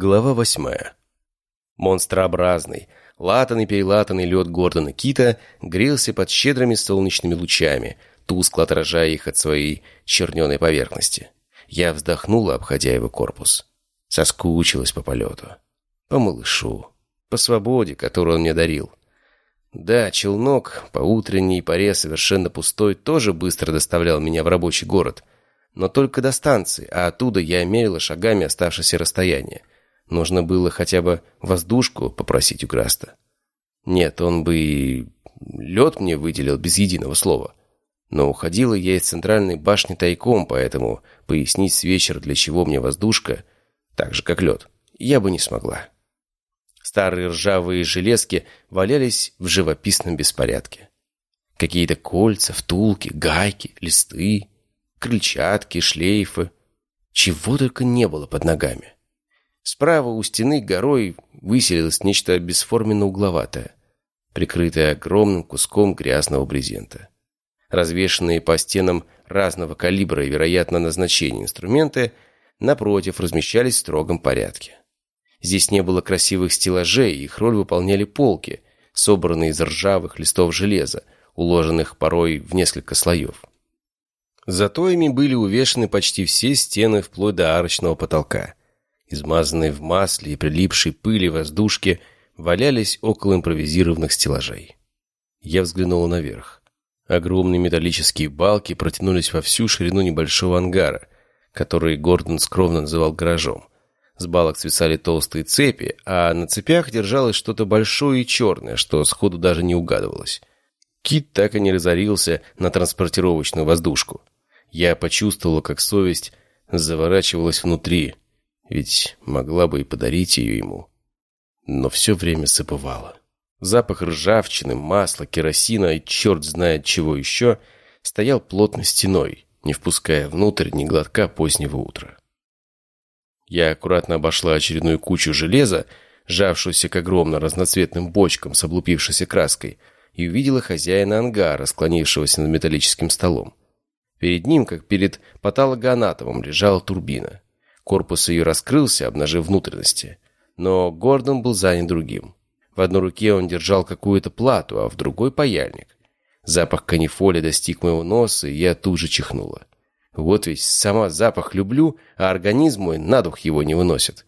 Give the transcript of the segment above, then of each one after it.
Глава восьмая. Монстрообразный, латанный-перелатанный лед Гордона Кита грелся под щедрыми солнечными лучами, тускло отражая их от своей черненой поверхности. Я вздохнула, обходя его корпус. Соскучилась по полету. По малышу. По свободе, которую он мне дарил. Да, челнок, по утренней поре совершенно пустой, тоже быстро доставлял меня в рабочий город. Но только до станции, а оттуда я мерила шагами оставшееся расстояние. Нужно было хотя бы воздушку попросить у Граста. Нет, он бы и лед мне выделил без единого слова. Но уходила я из центральной башни тайком, поэтому пояснить с вечера, для чего мне воздушка, так же, как лед, я бы не смогла. Старые ржавые железки валялись в живописном беспорядке. Какие-то кольца, втулки, гайки, листы, крыльчатки, шлейфы. Чего только не было под ногами. Справа у стены горой выселилось нечто бесформенно-угловатое, прикрытое огромным куском грязного брезента. Развешенные по стенам разного калибра и, вероятно, назначения инструменты, напротив, размещались в строгом порядке. Здесь не было красивых стеллажей, их роль выполняли полки, собранные из ржавых листов железа, уложенных порой в несколько слоев. Зато ими были увешаны почти все стены вплоть до арочного потолка. Измазанные в масле и прилипшей пыли воздушки валялись около импровизированных стеллажей. Я взглянула наверх. Огромные металлические балки протянулись во всю ширину небольшого ангара, который Гордон скромно называл гаражом. С балок свисали толстые цепи, а на цепях держалось что-то большое и черное, что сходу даже не угадывалось. Кит так и не разорился на транспортировочную воздушку. Я почувствовала, как совесть заворачивалась внутри, ведь могла бы и подарить ее ему. Но все время забывала. Запах ржавчины, масла, керосина и черт знает чего еще стоял плотной стеной, не впуская внутрь ни глотка позднего утра. Я аккуратно обошла очередную кучу железа, сжавшуюся к огромно разноцветным бочкам с облупившейся краской, и увидела хозяина ангара, склонившегося над металлическим столом. Перед ним, как перед патологоанатомом, лежала турбина. Корпус ее раскрылся, обнажив внутренности. Но Гордон был занят другим. В одной руке он держал какую-то плату, а в другой — паяльник. Запах канифоли достиг моего носа, и я тут же чихнула. Вот ведь сама запах люблю, а организм мой на дух его не выносит.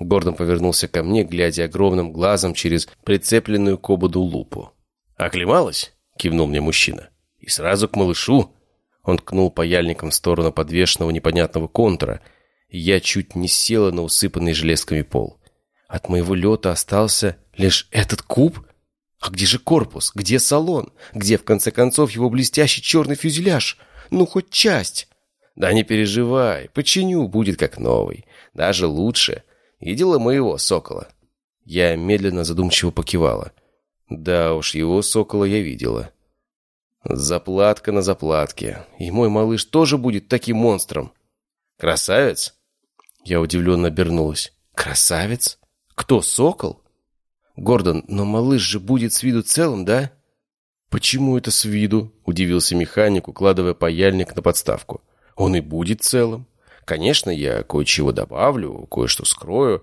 Гордон повернулся ко мне, глядя огромным глазом через прицепленную к ободу лупу. «Оклемалась?» — кивнул мне мужчина. «И сразу к малышу». Он ткнул паяльником в сторону подвешенного непонятного контура — я чуть не села на усыпанный железками пол. От моего лета остался лишь этот куб? А где же корпус? Где салон? Где, в конце концов, его блестящий черный фюзеляж? Ну, хоть часть. Да не переживай, починю, будет как новый. Даже лучше. Видела моего сокола? Я медленно задумчиво покивала. Да уж, его сокола я видела. Заплатка на заплатке. И мой малыш тоже будет таким монстром. Красавец? Я удивленно обернулась. «Красавец? Кто, сокол?» «Гордон, но малыш же будет с виду целым, да?» «Почему это с виду?» – удивился механик, укладывая паяльник на подставку. «Он и будет целым. Конечно, я кое-чего добавлю, кое-что скрою,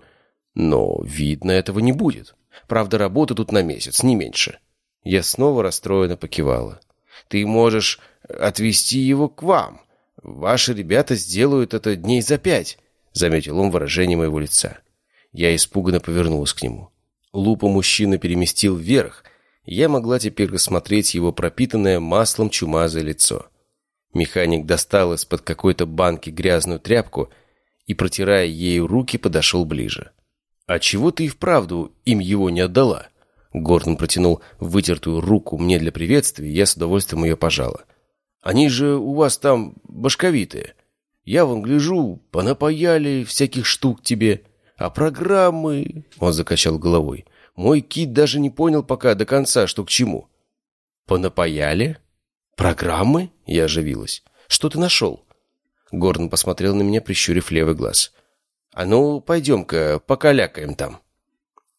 но видно этого не будет. Правда, работа тут на месяц, не меньше». Я снова расстроенно покивала. «Ты можешь отвезти его к вам. Ваши ребята сделают это дней за пять заметил он выражение моего лица. Я испуганно повернулась к нему. Лупу мужчина переместил вверх, я могла теперь рассмотреть его пропитанное маслом чумазое лицо. Механик достал из-под какой-то банки грязную тряпку и, протирая ею руки, подошел ближе. «А чего ты и вправду им его не отдала?» Гордон протянул вытертую руку мне для приветствия, и я с удовольствием ее пожала. «Они же у вас там башковитые». Я вон гляжу, понапаяли всяких штук тебе. А программы...» Он закачал головой. «Мой кит даже не понял пока до конца, что к чему». «Понапаяли? Программы?» Я оживилась. «Что ты нашел?» Гордон посмотрел на меня, прищурив левый глаз. «А ну, пойдем-ка, покалякаем там».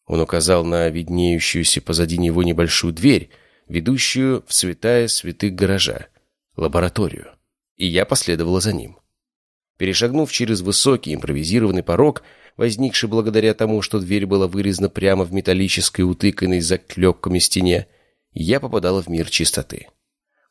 Он указал на виднеющуюся позади него небольшую дверь, ведущую в святая святых гаража, лабораторию. И я последовала за ним. Перешагнув через высокий импровизированный порог, возникший благодаря тому, что дверь была вырезана прямо в металлической, утыканной заклепками стене, я попадала в мир чистоты.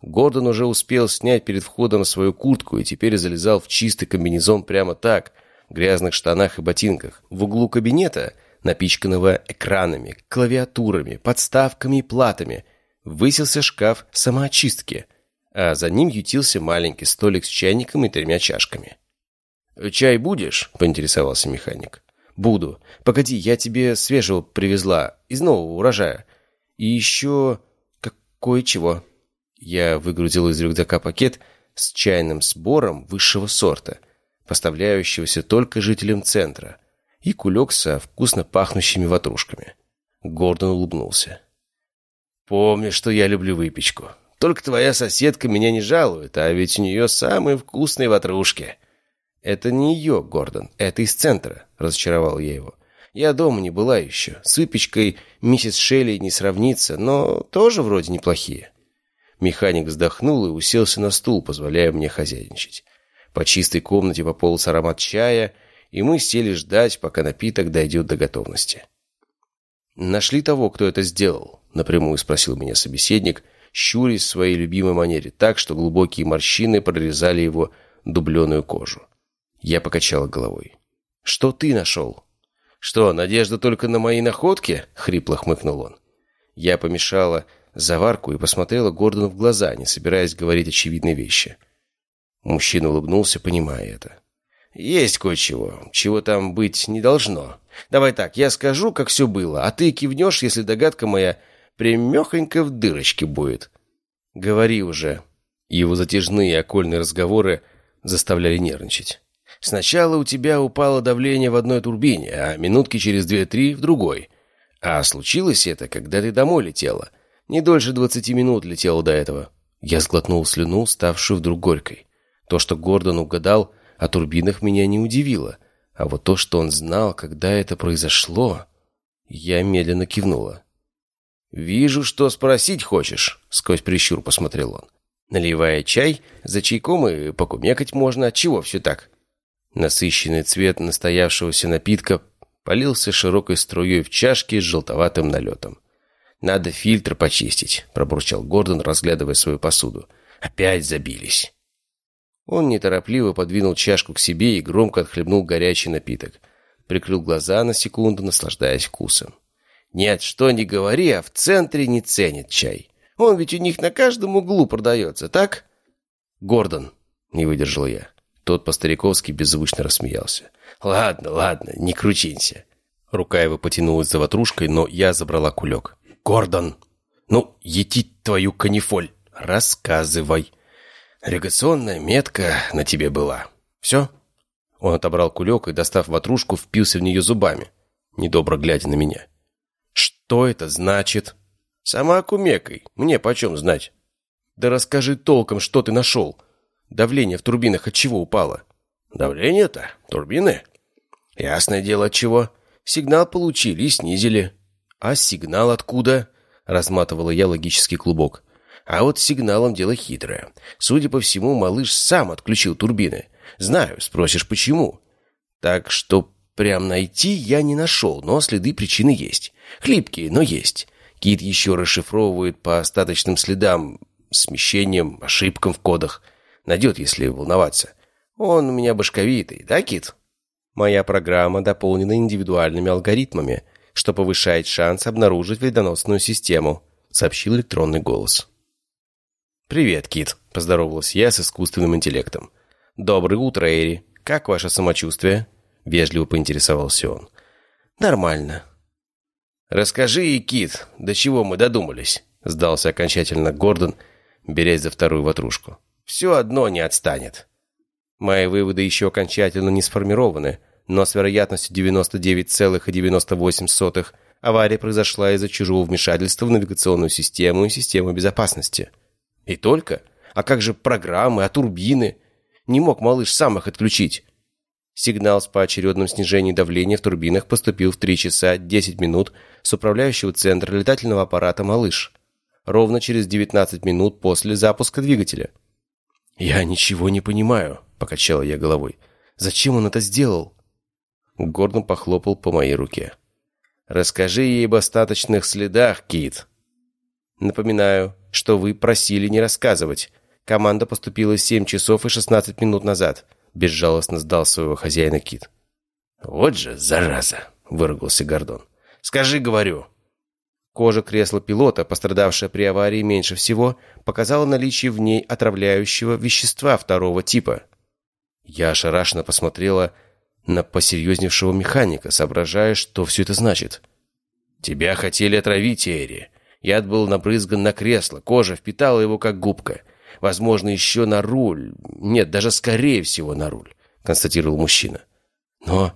Гордон уже успел снять перед входом свою куртку и теперь залезал в чистый комбинезон прямо так, в грязных штанах и ботинках. В углу кабинета, напичканного экранами, клавиатурами, подставками и платами, высился шкаф самоочистки, а за ним ютился маленький столик с чайником и тремя чашками. «Чай будешь?» — поинтересовался механик. «Буду. Погоди, я тебе свежего привезла, из нового урожая. И еще кое-чего». Я выгрузил из рюкзака пакет с чайным сбором высшего сорта, поставляющегося только жителям центра, и кулек со вкусно пахнущими ватрушками. Гордон улыбнулся. «Помни, что я люблю выпечку. Только твоя соседка меня не жалует, а ведь у нее самые вкусные ватрушки». «Это не ее, Гордон, это из центра», — разочаровал я его. «Я дома не была еще. С выпечкой миссис Шелли не сравнится, но тоже вроде неплохие». Механик вздохнул и уселся на стул, позволяя мне хозяйничать. По чистой комнате пополз аромат чая, и мы сели ждать, пока напиток дойдет до готовности. «Нашли того, кто это сделал?» — напрямую спросил меня собеседник, щурясь в своей любимой манере так, что глубокие морщины прорезали его дубленую кожу. Я покачала головой. «Что ты нашел?» «Что, надежда только на мои находки?» — хрипло хмыкнул он. Я помешала заварку и посмотрела Гордону в глаза, не собираясь говорить очевидные вещи. Мужчина улыбнулся, понимая это. «Есть кое-чего, чего там быть не должно. Давай так, я скажу, как все было, а ты кивнешь, если догадка моя прямехонько в дырочке будет». «Говори уже». Его затяжные окольные разговоры заставляли нервничать. «Сначала у тебя упало давление в одной турбине, а минутки через две-три в другой. А случилось это, когда ты домой летела. Не дольше двадцати минут летело до этого. Я сглотнул слюну, ставшую вдруг горькой. То, что Гордон угадал о турбинах, меня не удивило. А вот то, что он знал, когда это произошло... Я медленно кивнула. «Вижу, что спросить хочешь», — сквозь прищур посмотрел он. Наливая чай, за чайком и покумекать можно. Чего все так? Насыщенный цвет настоявшегося напитка полился широкой струей в чашке с желтоватым налетом. «Надо фильтр почистить», — пробурчал Гордон, разглядывая свою посуду. «Опять забились». Он неторопливо подвинул чашку к себе и громко отхлебнул горячий напиток. Прикрыл глаза на секунду, наслаждаясь вкусом. «Нет, что ни говори, а в центре не ценят чай. Он ведь у них на каждом углу продается, так?» «Гордон», — не выдержал я. Тот по-стариковски беззвучно рассмеялся. «Ладно, ладно, не кручинься». Рука его потянулась за ватрушкой, но я забрала кулек. «Гордон, ну, етить твою канифоль, рассказывай. Навигационная метка на тебе была. Все?» Он отобрал кулек и, достав ватрушку, впился в нее зубами, недобро глядя на меня. «Что это значит?» «Сама кумекой. Мне почем знать?» «Да расскажи толком, что ты нашел. Давление в турбинах от чего упало?» «Давление-то? Турбины?» «Ясное дело, от чего. Сигнал получили и снизили. «А сигнал откуда?» — разматывала я логический клубок. «А вот с сигналом дело хитрое. Судя по всему, малыш сам отключил турбины. Знаю, спросишь, почему. Так что прям найти я не нашел, но следы причины есть. Хлипкие, но есть. Кит еще расшифровывает по остаточным следам, смещением, ошибкам в кодах. Найдет, если волноваться. Он у меня башковитый, да, Кит?» Моя программа дополнена индивидуальными алгоритмами — что повышает шанс обнаружить вредоносную систему», — сообщил электронный голос. «Привет, Кит», — поздоровалась я с искусственным интеллектом. «Доброе утро, Эри. Как ваше самочувствие?» — вежливо поинтересовался он. «Нормально». «Расскажи, Кит, до чего мы додумались?» — сдался окончательно Гордон, берясь за вторую ватрушку. «Все одно не отстанет». Мои выводы еще окончательно не сформированы, но с вероятностью 99,98 авария произошла из-за чужого вмешательства в навигационную систему и систему безопасности. И только? А как же программы, а турбины? Не мог малыш сам их отключить. Сигнал с поочередным снижением давления в турбинах поступил в 3 часа 10 минут с управляющего центра летательного аппарата «Малыш». Ровно через 19 минут после запуска двигателя. «Я ничего не понимаю», — покачала я головой. «Зачем он это сделал?» Гордон похлопал по моей руке. «Расскажи ей об остаточных следах, Кит». «Напоминаю, что вы просили не рассказывать. Команда поступила 7 часов и 16 минут назад», — безжалостно сдал своего хозяина Кит. «Вот же, зараза!» — выругался Гордон. «Скажи, говорю». Кожа кресла пилота, пострадавшая при аварии меньше всего, показала наличие в ней отравляющего вещества второго типа. Я ошарашенно посмотрела на посерьезневшего механика, соображая, что все это значит. «Тебя хотели отравить, Эри. Яд был набрызган на кресло, кожа впитала его как губка. Возможно, еще на руль. Нет, даже скорее всего на руль», — констатировал мужчина. «Но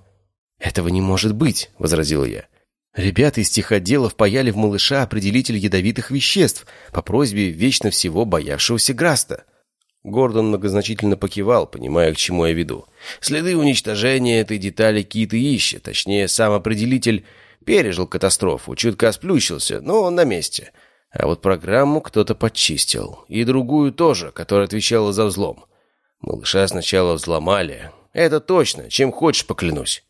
этого не может быть», — возразила я. Ребята из техотдела впаяли в малыша определитель ядовитых веществ по просьбе вечно всего боявшегося Граста. Гордон многозначительно покивал, понимая, к чему я веду. Следы уничтожения этой детали Кит и ищет. Точнее, сам определитель пережил катастрофу, чутка сплющился, но он на месте. А вот программу кто-то подчистил. И другую тоже, которая отвечала за взлом. Малыша сначала взломали. Это точно, чем хочешь поклянусь.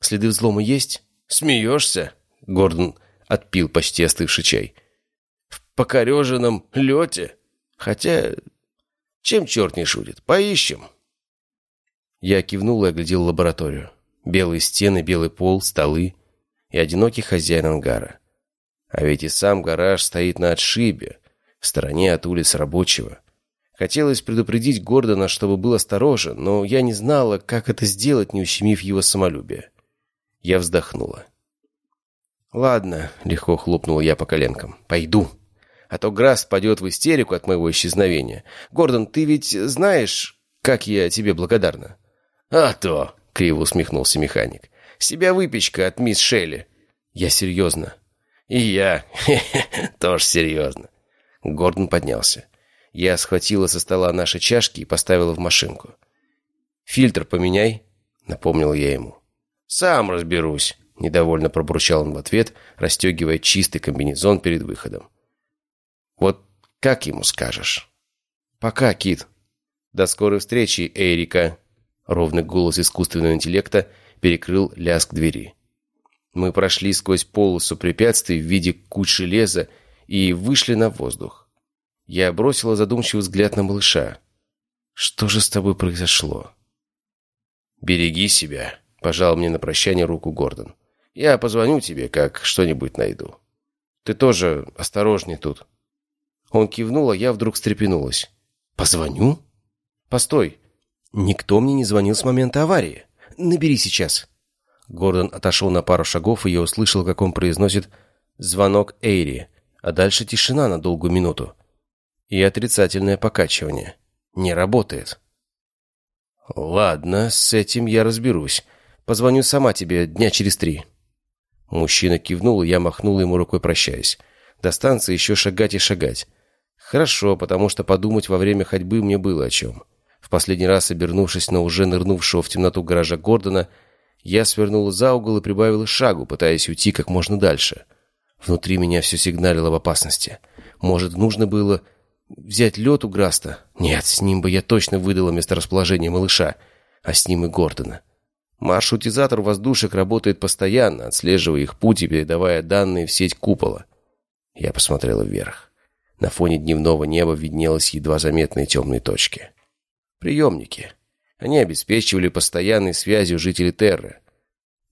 Следы взлома есть? Смеешься? Гордон отпил почти остывший чай. В покореженном лете? Хотя чем черт не шутит? Поищем. Я кивнул и оглядел лабораторию. Белые стены, белый пол, столы и одинокий хозяин ангара. А ведь и сам гараж стоит на отшибе, в стороне от улиц рабочего. Хотелось предупредить Гордона, чтобы был осторожен, но я не знала, как это сделать, не ущемив его самолюбие. Я вздохнула. «Ладно», — легко хлопнул я по коленкам, — «пойду» а то Грасс падет в истерику от моего исчезновения. Гордон, ты ведь знаешь, как я тебе благодарна?» «А то!» — криво усмехнулся механик. «Себя выпечка от мисс Шелли». «Я серьезно». «И я. Тоже серьезно». Гордон поднялся. Я схватила со стола наши чашки и поставила в машинку. «Фильтр поменяй», — напомнил я ему. «Сам разберусь», — недовольно пробурчал он в ответ, расстегивая чистый комбинезон перед выходом. Вот как ему скажешь? Пока, Кит. До скорой встречи, Эрика. Ровный голос искусственного интеллекта перекрыл лязг двери. Мы прошли сквозь полосу препятствий в виде куч железа и вышли на воздух. Я бросила задумчивый взгляд на малыша. «Что же с тобой произошло?» «Береги себя», — пожал мне на прощание руку Гордон. «Я позвоню тебе, как что-нибудь найду». «Ты тоже осторожней тут», он кивнул, а я вдруг встрепенулась. «Позвоню?» «Постой. Никто мне не звонил с момента аварии. Набери сейчас». Гордон отошел на пару шагов, и я услышал, как он произносит «звонок Эйри», а дальше тишина на долгую минуту. И отрицательное покачивание. Не работает. «Ладно, с этим я разберусь. Позвоню сама тебе дня через три». Мужчина кивнул, и я махнул ему рукой, прощаясь. До станции еще шагать и шагать. Хорошо, потому что подумать во время ходьбы мне было о чем. В последний раз, обернувшись на уже нырнувшего в темноту гаража Гордона, я свернула за угол и прибавила шагу, пытаясь уйти как можно дальше. Внутри меня все сигналило в опасности. Может, нужно было взять лед у Граста? Нет, с ним бы я точно выдала месторасположение малыша, а с ним и Гордона. Маршрутизатор воздушек работает постоянно, отслеживая их путь и передавая данные в сеть купола. Я посмотрела вверх. На фоне дневного неба виднелись едва заметные темные точки. Приемники. Они обеспечивали постоянной связью жителей Терры.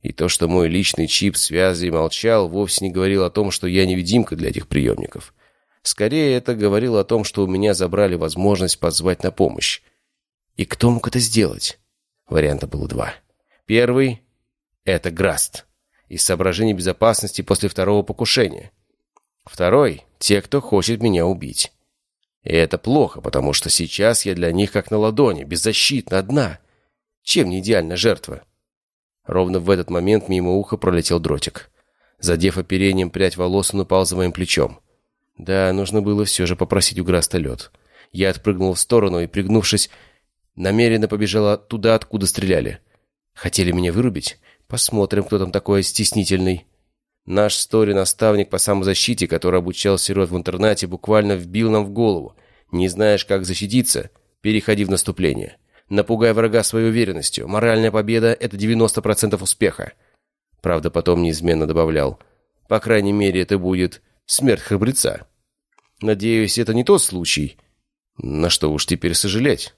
И то, что мой личный чип связи молчал, вовсе не говорил о том, что я невидимка для этих приемников. Скорее, это говорило о том, что у меня забрали возможность позвать на помощь. И кто мог это сделать? Варианта было два. Первый — это Граст. Из соображений безопасности после второго покушения. Второй — те, кто хочет меня убить. И это плохо, потому что сейчас я для них как на ладони, беззащитна, одна. Чем не идеальная жертва? Ровно в этот момент мимо уха пролетел дротик. Задев оперением прядь волос, он упал за моим плечом. Да, нужно было все же попросить у Граста лед. Я отпрыгнул в сторону и, пригнувшись, намеренно побежала туда, откуда стреляли. Хотели меня вырубить? Посмотрим, кто там такой стеснительный. Наш стори-наставник по самозащите, который обучал сирот в интернате, буквально вбил нам в голову. Не знаешь, как защититься? Переходи в наступление. Напугай врага своей уверенностью. Моральная победа — это 90% успеха. Правда, потом неизменно добавлял. По крайней мере, это будет смерть храбреца. Надеюсь, это не тот случай. На что уж теперь сожалеть.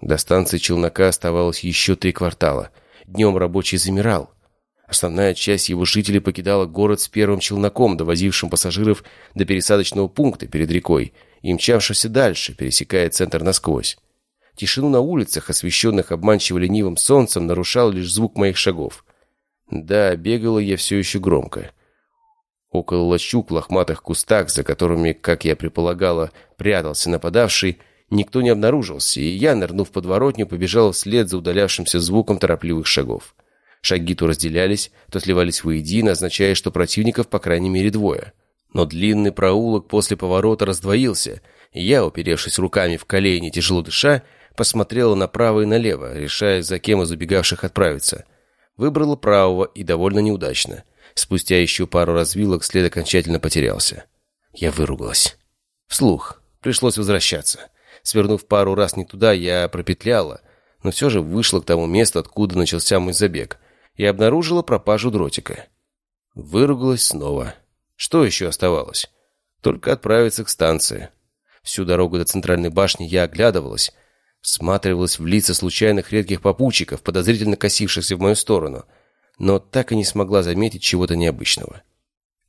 До станции челнока оставалось еще три квартала. Днем рабочий замирал. Основная часть его жителей покидала город с первым челноком, довозившим пассажиров до пересадочного пункта перед рекой и мчавшимся дальше, пересекая центр насквозь. Тишину на улицах, освещенных обманчиво ленивым солнцем, нарушал лишь звук моих шагов. Да, бегала я все еще громко. Около лачуг в лохматых кустах, за которыми, как я предполагала, прятался нападавший, никто не обнаружился, и я, нырнув подворотню, побежал вслед за удалявшимся звуком торопливых шагов. Шаги то разделялись, то сливались воедино, означая, что противников по крайней мере двое. Но длинный проулок после поворота раздвоился, и я, уперевшись руками в колени, тяжело дыша, посмотрела направо и налево, решая, за кем из убегавших отправиться. Выбрала правого и довольно неудачно. Спустя еще пару развилок след окончательно потерялся. Я выругалась. Вслух. Пришлось возвращаться. Свернув пару раз не туда, я пропетляла, но все же вышла к тому месту, откуда начался мой забег, и обнаружила пропажу дротика. Выругалась снова. Что еще оставалось? Только отправиться к станции. Всю дорогу до центральной башни я оглядывалась, всматривалась в лица случайных редких попутчиков, подозрительно косившихся в мою сторону, но так и не смогла заметить чего-то необычного.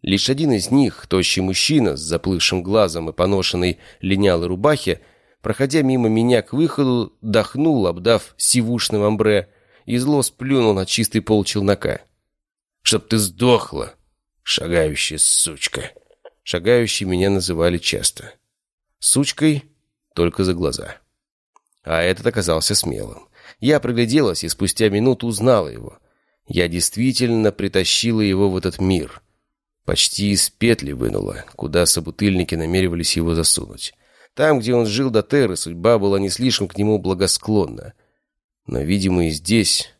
Лишь один из них, тощий мужчина с заплывшим глазом и поношенной линялой рубахе, проходя мимо меня к выходу, дохнул, обдав сивушным амбре, и зло сплюнул на чистый пол челнока. «Чтоб ты сдохла, шагающая сучка!» Шагающие меня называли часто. Сучкой только за глаза. А этот оказался смелым. Я пригляделась и спустя минуту узнала его. Я действительно притащила его в этот мир. Почти из петли вынула, куда собутыльники намеревались его засунуть. Там, где он жил до Терры, судьба была не слишком к нему благосклонна. Но, видимо, и здесь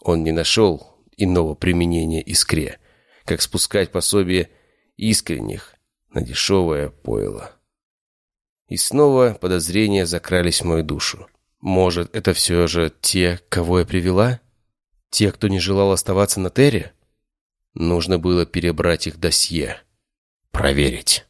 он не нашел иного применения искре, как спускать пособие искренних на дешевое пойло. И снова подозрения закрались в мою душу. Может, это все же те, кого я привела? Те, кто не желал оставаться на Терре? Нужно было перебрать их досье. Проверить.